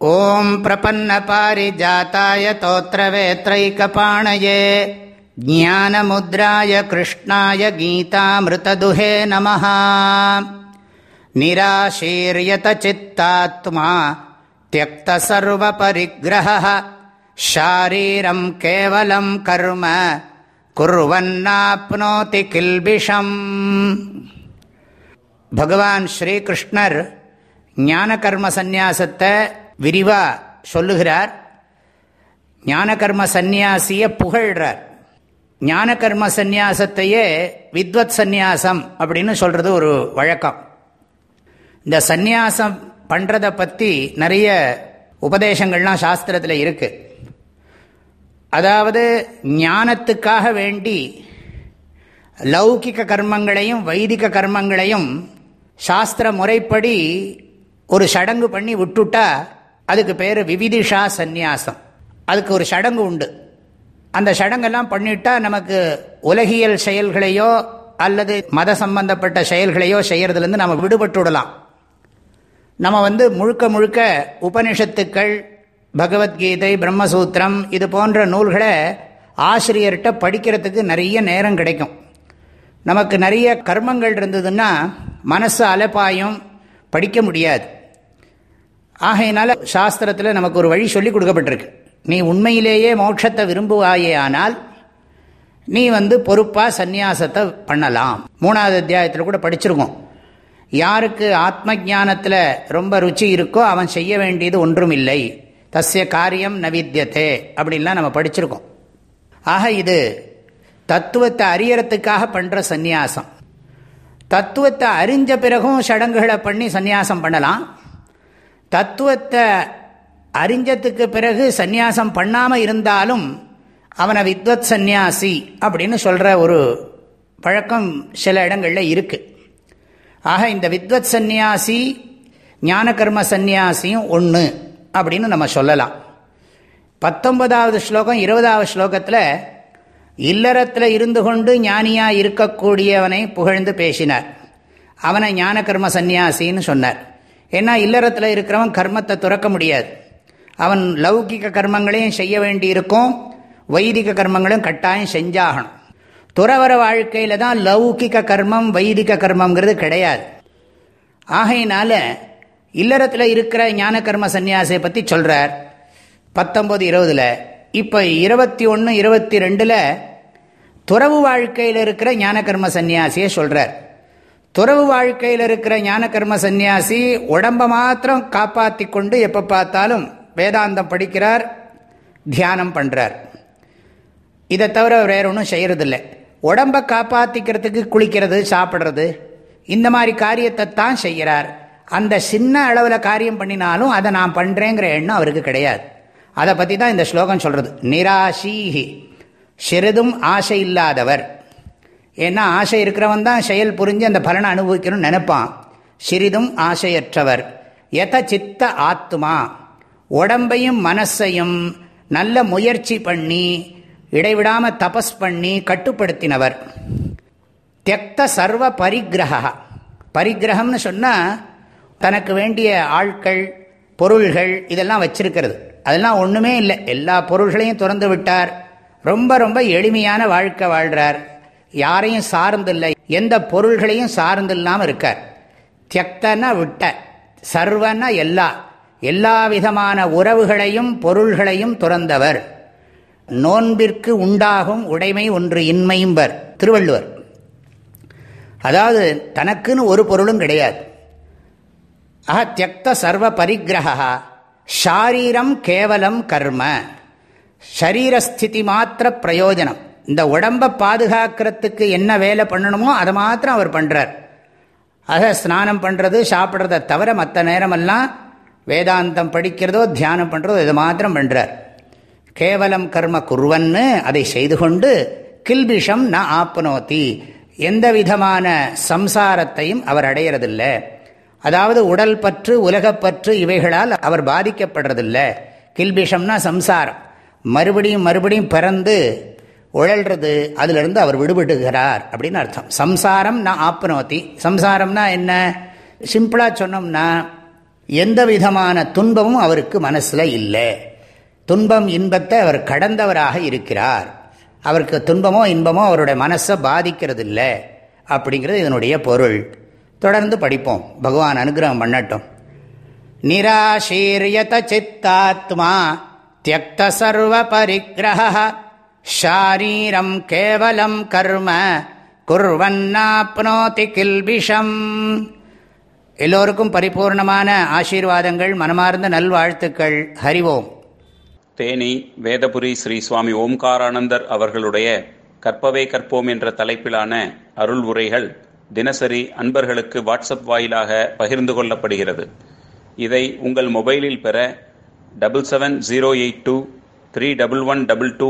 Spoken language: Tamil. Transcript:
ॐ प्रपन्नपारिजाताय तोत्रवेत्रैकपाणये ज्ञानमुद्राय कृष्णाय गीतामृतदुहे नमः निराशीर्यतचित्तात्मा त्यक्तसर्वपरिग्रहः शारीरम् केवलम् कर्म कुर्वन्नाप्नोति किल्बिषम् भगवान् श्रीकृष्णर् ஞானகர்ம சந்நியாசத்தை விரிவாக சொல்லுகிறார். ஞான கர்ம புகழ்கிறார் ஞானகர்ம ஞான கர்ம சந்நியாசத்தையே வித்வத் சந்நியாசம் அப்படின்னு சொல்கிறது ஒரு வழக்கம். இந்த சந்நியாசம் பண்ணுறதை பற்றி நிறைய உபதேசங்கள்லாம் சாஸ்திரத்தில் இருக்குது அதாவது ஞானத்துக்காக வேண்டி லௌகிக கர்மங்களையும் வைதிக கர்மங்களையும் சாஸ்திர முறைப்படி ஒரு சடங்கு பண்ணி விட்டுட்டா அதுக்கு பேர் விவிதிஷா சந்நியாசம். அதுக்கு ஒரு சடங்கு உண்டு. அந்த சடங்கெல்லாம் பண்ணிட்டா நமக்கு உலகியல் செயல்களையோ அல்லது மத சம்பந்தப்பட்ட செயல்களையோ செய்யறதுலேருந்து நம்ம விடுபட்டு விடலாம். நம்ம வந்து முழுக்க முழுக்க உபனிஷத்துக்கள் பகவத்கீதை பிரம்மசூத்திரம் இது போன்ற நூல்களை ஆசிரியர்கிட்ட படிக்கிறதுக்கு நிறைய நேரம் கிடைக்கும். நமக்கு நிறைய கர்மங்கள் இருந்ததுன்னா மனசு அலப்பாயும் படிக்க முடியாது. ஆகையினால சாஸ்திரத்தில் நமக்கு ஒரு வழி சொல்லி கொடுக்கப்பட்டிருக்கு. நீ உண்மையிலேயே மோட்சத்தை விரும்புவாயே ஆனால் நீ வந்து பொறுப்பாக சந்நியாசத்தை பண்ணலாம். மூணாவது அத்தியாயத்தில் கூட படிச்சிருக்கோம். யாருக்கு ஆத்ம ஜானத்தில் ரொம்ப ருச்சி இருக்கோ அவன் செய்ய வேண்டியது ஒன்றும் இல்லை தஸ்ய காரியம் நவித்தியத்தே அப்படின்லாம் நம்ம படிச்சிருக்கோம். ஆக இது தத்துவத்தை அறியறதுக்காக பண்ணுற சந்நியாசம். தத்துவத்தை அறிஞ்ச பிறகும் சடங்குகளை பண்ணி சந்நியாசம் பண்ணலாம். தத்துவத்தை அறிஞ்சத்துக்கு பிறகு சந்நியாசம் பண்ணாமல் இருந்தாலும் அவனை வித்வத் சந்நியாசி அப்படின்னு சொல்கிற ஒரு பழக்கம் சில இடங்களில் இருக்குது ஆக இந்த வித்வத் சந்நியாசி ஞான கர்ம சந்நியாசியும் ஒன்று அப்படின்னு நம்ம சொல்லலாம். பத்தொன்பதாவது ஸ்லோகம் இருபதாவது ஸ்லோகத்தில் இல்லறத்தில் இருந்து கொண்டு ஞானியாக இருக்கக்கூடியவனை புகழ்ந்து பேசினார். அவனை ஞான கர்ம சந்நியாசின்னு சொன்னார். ஏன்னா இல்லறத்தில் இருக்கிறவன் கர்மத்தை துறக்க முடியாது. அவன் லௌகிக கர்மங்களையும் செய்ய வேண்டியிருக்கும் வைதிக கர்மங்களும் கட்டாயம் செஞ்சாகணும். துறவர வாழ்க்கையில் தான் லௌகிக கர்மம் வைதிக கர்மங்கிறது கிடையாது. ஆகையினால இல்லறத்தில் இருக்கிற ஞான கர்ம சன்னியாசியை பற்றி சொல்கிறார் பத்தொம்பது இருபதில் இப்போ இருபத்தி ஒன்று இருபத்தி ரெண்டில் துறவு வாழ்க்கையில் இருக்கிற ஞான கர்ம சன்னியாசியை சொல்கிறார் துறவு வாழ்க்கையில் இருக்கிற ஞான கர்ம சந்நியாசி உடம்பை மாத்திரம் காப்பாற்றி கொண்டு எப்போ பார்த்தாலும் வேதாந்தம் படிக்கிறார் தியானம் பண்ணுறார் இதை தவிர வேற ஒன்றும் செய்கிறதில்ல உடம்பை காப்பாற்றிக்கிறதுக்கு குளிக்கிறது சாப்பிட்றது இந்த மாதிரி காரியத்தை தான் செய்கிறார். அந்த சின்ன அளவில் காரியம் பண்ணினாலும் அதை நான் பண்ணுறேங்கிற எண்ணம் அவருக்கு கிடையாது. அதை பற்றி தான் இந்த ஸ்லோகம் சொல்கிறது நிராசீஹி சிறிதும் ஆசை இல்லாதவர். ஏன்னா ஆசை இருக்கிறவன் தான் செயல் புரிஞ்சு அந்த பலனை அனுபவிக்கணும்னு நினைப்பான். சிறிதும் ஆசையற்றவர். எத சித்த ஆத்மா உடம்பையும் மனசையும் நல்ல முயற்சி பண்ணி இடைவிடாமல் தபஸ் பண்ணி கட்டுப்படுத்தினவர். தெக்த சர்வ பரிகிரகா பரிகிரகம்னு சொன்னால் தனக்கு வேண்டிய ஆட்கள் பொருள்கள் இதெல்லாம் வச்சிருக்கிறது. அதெல்லாம் ஒன்றுமே இல்லை. எல்லா பொருள்களையும் திறந்து விட்டார். ரொம்ப ரொம்ப எளிமையான வாழ்க்கை வாழ்கிறார் யாரையும் சார்ந்தில்லை. எந்த பொருள்களையும் சார்ந்தில்லாமல் இருக்கார். தியக்தனா விட்ட சர்வன எல்லா எல்லா விதமான உறவுகளையும் பொருள்களையும் துறந்தவர். நோன்பிற்கு உண்டாகும் உடைமை ஒன்று இன்மையும்பர் திருவள்ளுவர். அதாவது தனக்குன்னு ஒரு பொருளும் கிடையாது. ஆஹா தியக்த சர்வ பரிகிரகா ஷாரீரம் கேவலம் கர்ம ஷரீரஸ்திதி மாத்திர பிரயோஜனம். இந்த உடம்பை பாதுகாக்கிறதுக்கு என்ன வேலை பண்ணணுமோ அதை மாத்திரம் அவர் பண்ணுறார் அதை ஸ்நானம் பண்ணுறது சாப்பிட்றத தவிர மற்ற நேரமெல்லாம் வேதாந்தம் படிக்கிறதோ தியானம் பண்ணுறதோ இதை மாத்திரம் பண்ணுறார் கேவலம் கர்ம குருவன்னு அதை செய்து கொண்டு கில்பிஷம் ந ஆப்னோத்தி எந்த விதமான சம்சாரத்தையும் அவர் அடையிறதில்லை. அதாவது உடல் பற்று உலகப்பற்று இவைகளால் அவர் பாதிக்கப்படுறதில்லை. கில்பிஷம்னா சம்சாரம். மறுபடியும் மறுபடியும் பிறந்து உழல்றது அதிலிருந்து அவர் விடுபடுகிறார் அப்படின்னு அர்த்தம். சம்சாரம் நான் ஆப்னோத்தி சம்சாரம்னா என்ன? சிம்பிளாக சொன்னோம்னா எந்த விதமான துன்பமும் அவருக்கு மனசில் இல்லை. துன்பம் இன்பத்தை அவர் கடந்தவராக இருக்கிறார். அவருக்கு துன்பமோ இன்பமோ அவருடைய மனசை பாதிக்கிறது இல்லை அப்படிங்கிறது இதனுடைய பொருள். தொடர்ந்து படிப்போம். பகவான் அனுகிரகம் பண்ணட்டும். நிராசீரியத சித்தாத்மா தியக்த சர்வ பரிகிரக ஷாரீரம் கேவலம் கர்ம குர்வன்னாப்னோதி கில்பிஷம். எல்லோருக்கும் பரிபூர்ணமான ஆசீர்வாதங்கள் மனமார்ந்த நல்வாழ்த்துக்கள். ஹரிவோம் தேனி வேதபுரி ஸ்ரீ சுவாமி ஓம்காரானந்தர் அவர்களுடைய கற்பவே கற்போம் என்ற தலைப்பிலான அருள் உரைகள் தினசரி அன்பர்களுக்கு வாட்ஸ்அப் வாயிலாக பகிர்ந்து கொள்ளப்படுகிறது. இதை உங்கள் மொபைலில் பெற double seven zero eight two three double one double two